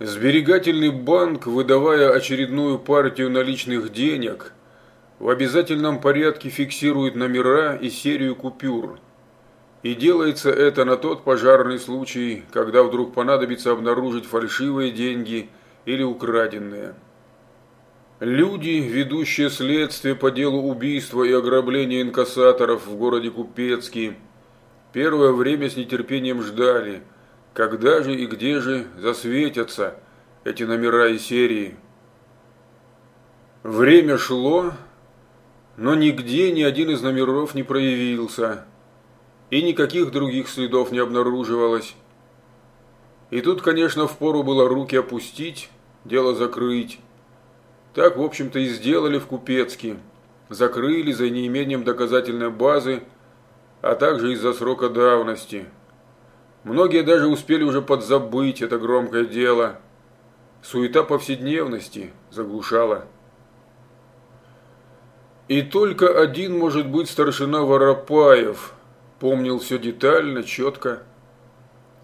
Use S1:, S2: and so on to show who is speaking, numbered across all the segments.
S1: Сберегательный банк, выдавая очередную партию наличных денег, в обязательном порядке фиксирует номера и серию купюр. И делается это на тот пожарный случай, когда вдруг понадобится обнаружить фальшивые деньги или украденные. Люди, ведущие следствие по делу убийства и ограбления инкассаторов в городе Купецкий, первое время с нетерпением ждали – когда же и где же засветятся эти номера и серии? Время шло, но нигде ни один из номеров не проявился, и никаких других следов не обнаруживалось. И тут, конечно, впору было руки опустить, дело закрыть. Так, в общем-то, и сделали в Купецке. Закрыли за неимением доказательной базы, а также из-за срока давности – Многие даже успели уже подзабыть это громкое дело. Суета повседневности заглушала. И только один, может быть, старшина Воропаев помнил все детально, четко.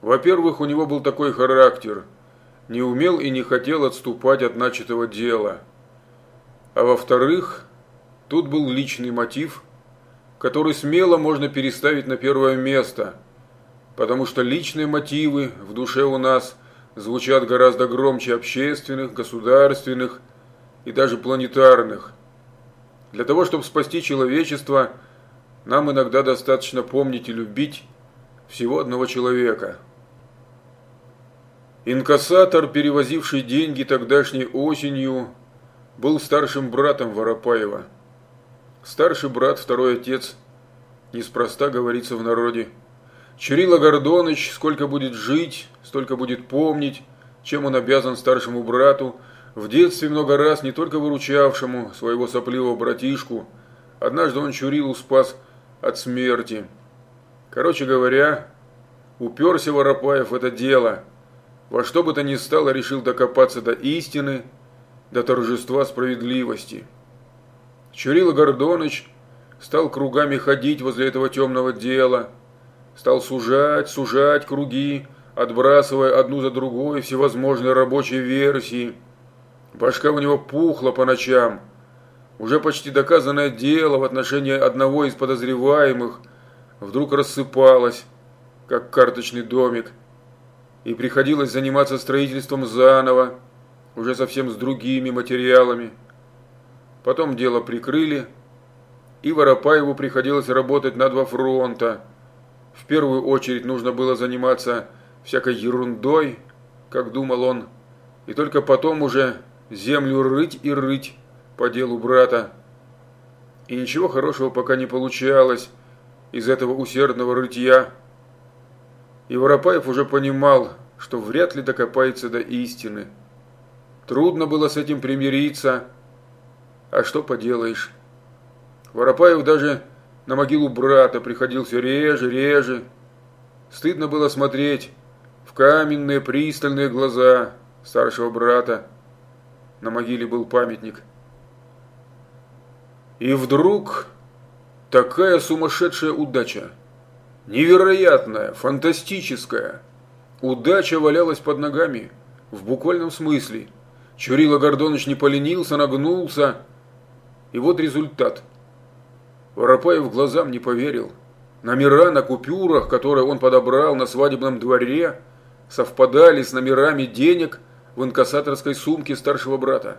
S1: Во-первых, у него был такой характер. Не умел и не хотел отступать от начатого дела. А во-вторых, тут был личный мотив, который смело можно переставить на первое место – потому что личные мотивы в душе у нас звучат гораздо громче общественных, государственных и даже планетарных. Для того, чтобы спасти человечество, нам иногда достаточно помнить и любить всего одного человека. Инкассатор, перевозивший деньги тогдашней осенью, был старшим братом Воропаева. Старший брат, второй отец, неспроста говорится в народе – Чурила Гордоныч сколько будет жить, столько будет помнить, чем он обязан старшему брату, в детстве много раз не только выручавшему своего сопливого братишку, однажды он Чурилу спас от смерти. Короче говоря, уперся Воропаев в это дело, во что бы то ни стало решил докопаться до истины, до торжества справедливости. Чурила Гордоныч стал кругами ходить возле этого темного дела – стал сужать, сужать круги, отбрасывая одну за другой всевозможные рабочие версии. Башка у него пухла по ночам. Уже почти доказанное дело в отношении одного из подозреваемых вдруг рассыпалось, как карточный домик. И приходилось заниматься строительством заново, уже совсем с другими материалами. Потом дело прикрыли, и Воропаеву приходилось работать на два фронта – в первую очередь нужно было заниматься всякой ерундой, как думал он, и только потом уже землю рыть и рыть по делу брата. И ничего хорошего пока не получалось из этого усердного рытья. И Воропаев уже понимал, что вряд ли докопается до истины. Трудно было с этим примириться, а что поделаешь. Воропаев даже на могилу брата приходил все реже, реже. Стыдно было смотреть в каменные пристальные глаза старшего брата. На могиле был памятник. И вдруг такая сумасшедшая удача. Невероятная, фантастическая. Удача валялась под ногами, в буквальном смысле. Чурила Гордоныч не поленился, нагнулся. И вот результат – Воропаев глазам не поверил. Номера на купюрах, которые он подобрал на свадебном дворе, совпадали с номерами денег в инкассаторской сумке старшего брата.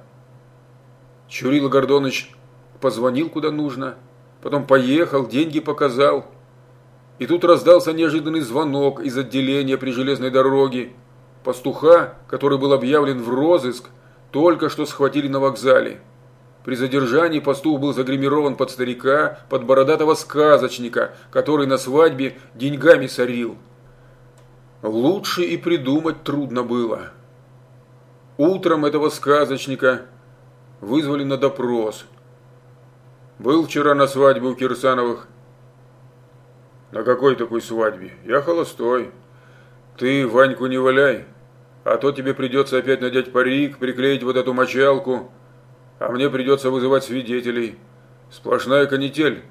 S1: Чурила Гордоныч позвонил куда нужно, потом поехал, деньги показал. И тут раздался неожиданный звонок из отделения при железной дороге. Пастуха, который был объявлен в розыск, только что схватили на вокзале. При задержании пастух был загримирован под старика, под бородатого сказочника, который на свадьбе деньгами сорил. Лучше и придумать трудно было. Утром этого сказочника вызвали на допрос. Был вчера на свадьбе у Кирсановых. На какой такой свадьбе? Я холостой. Ты Ваньку не валяй, а то тебе придется опять надеть парик, приклеить вот эту мочалку а мне придется вызывать свидетелей. Сплошная канитель.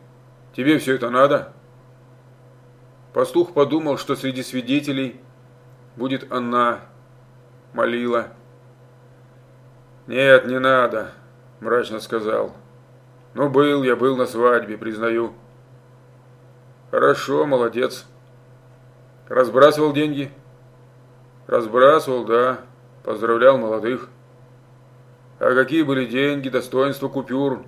S1: Тебе все это надо?» Пастух подумал, что среди свидетелей будет она. молила. «Нет, не надо», – мрачно сказал. «Ну, был я, был на свадьбе, признаю». «Хорошо, молодец. Разбрасывал деньги?» «Разбрасывал, да. Поздравлял молодых». «А какие были деньги, достоинства купюр?»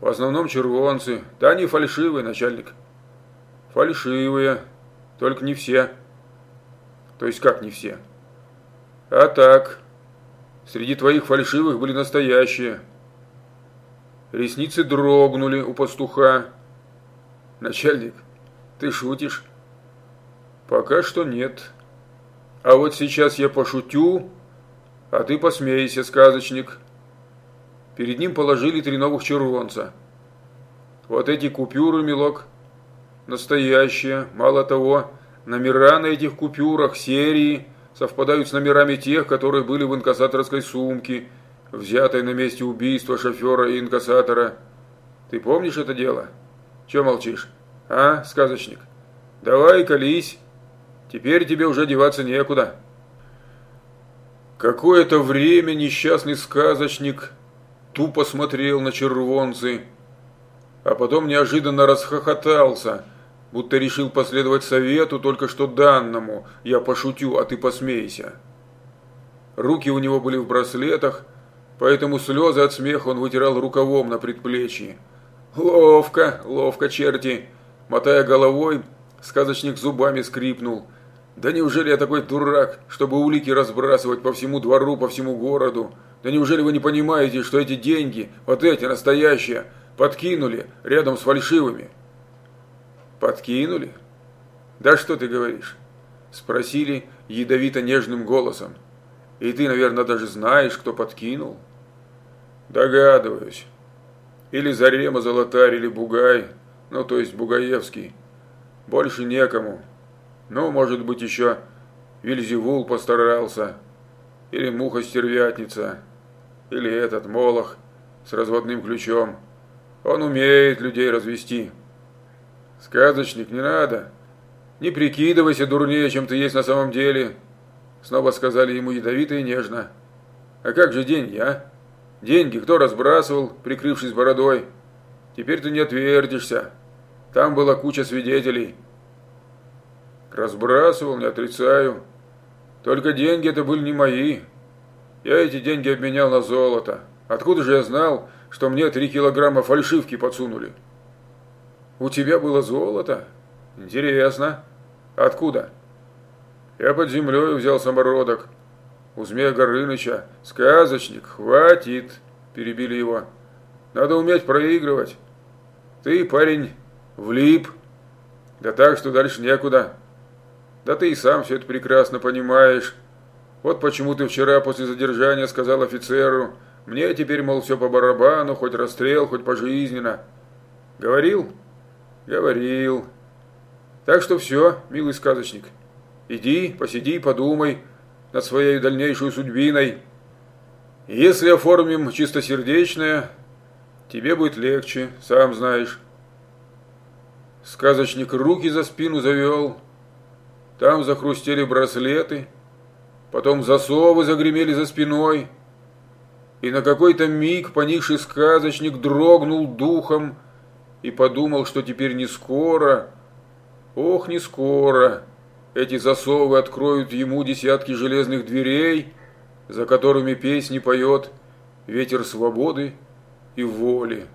S1: «В основном червонцы. Да они фальшивые, начальник». «Фальшивые. Только не все». «То есть как не все?» «А так. Среди твоих фальшивых были настоящие». Ресницы дрогнули у пастуха. «Начальник, ты шутишь?» «Пока что нет. А вот сейчас я пошутю, а ты посмейся, сказочник». Перед ним положили три новых червонца. «Вот эти купюры, милок, настоящие. Мало того, номера на этих купюрах, серии, совпадают с номерами тех, которые были в инкассаторской сумке, взятой на месте убийства шофера и инкассатора. Ты помнишь это дело?» Че молчишь? А, сказочник? Давай, колись. Теперь тебе уже деваться некуда. Какое-то время несчастный сказочник тупо смотрел на червонцы, а потом неожиданно расхохотался, будто решил последовать совету только что данному «я пошутю, а ты посмейся». Руки у него были в браслетах, поэтому слезы от смеха он вытирал рукавом на предплечье. «Ловко, ловко, черти!» Мотая головой, сказочник зубами скрипнул. «Да неужели я такой дурак, чтобы улики разбрасывать по всему двору, по всему городу? Да неужели вы не понимаете, что эти деньги, вот эти, настоящие, подкинули рядом с фальшивыми?» «Подкинули? Да что ты говоришь?» Спросили ядовито-нежным голосом. «И ты, наверное, даже знаешь, кто подкинул?» «Догадываюсь». Или Зарема Золотарь, или Бугай, ну, то есть Бугаевский. Больше некому. Ну, может быть, еще Вильзевул постарался. Или Муха-стервятница. Или этот Молох с разводным ключом. Он умеет людей развести. Сказочник, не надо. Не прикидывайся дурнее, чем ты есть на самом деле. Снова сказали ему ядовито и нежно. А как же деньги, а? Деньги кто разбрасывал, прикрывшись бородой? Теперь ты не отвердишься. Там была куча свидетелей. Разбрасывал, не отрицаю. Только деньги это были не мои. Я эти деньги обменял на золото. Откуда же я знал, что мне три килограмма фальшивки подсунули? У тебя было золото? Интересно. Откуда? Я под землей взял самородок. У Змея Горыныча сказочник, хватит, перебили его. Надо уметь проигрывать. Ты, парень, влип. Да так, что дальше некуда. Да ты и сам все это прекрасно понимаешь. Вот почему ты вчера после задержания сказал офицеру, мне теперь, мол, все по барабану, хоть расстрел, хоть пожизненно. Говорил? Говорил. Так что все, милый сказочник, иди, посиди, подумай, над своей дальнейшей судьбиной. Если оформим чистосердечное, тебе будет легче, сам знаешь. Сказочник руки за спину завел, там захрустели браслеты, потом засовы загремели за спиной, и на какой-то миг поникший сказочник дрогнул духом и подумал, что теперь не скоро, ох, не скоро, эти засовы откроют ему десятки железных дверей, за которыми песни поет ветер свободы и воли.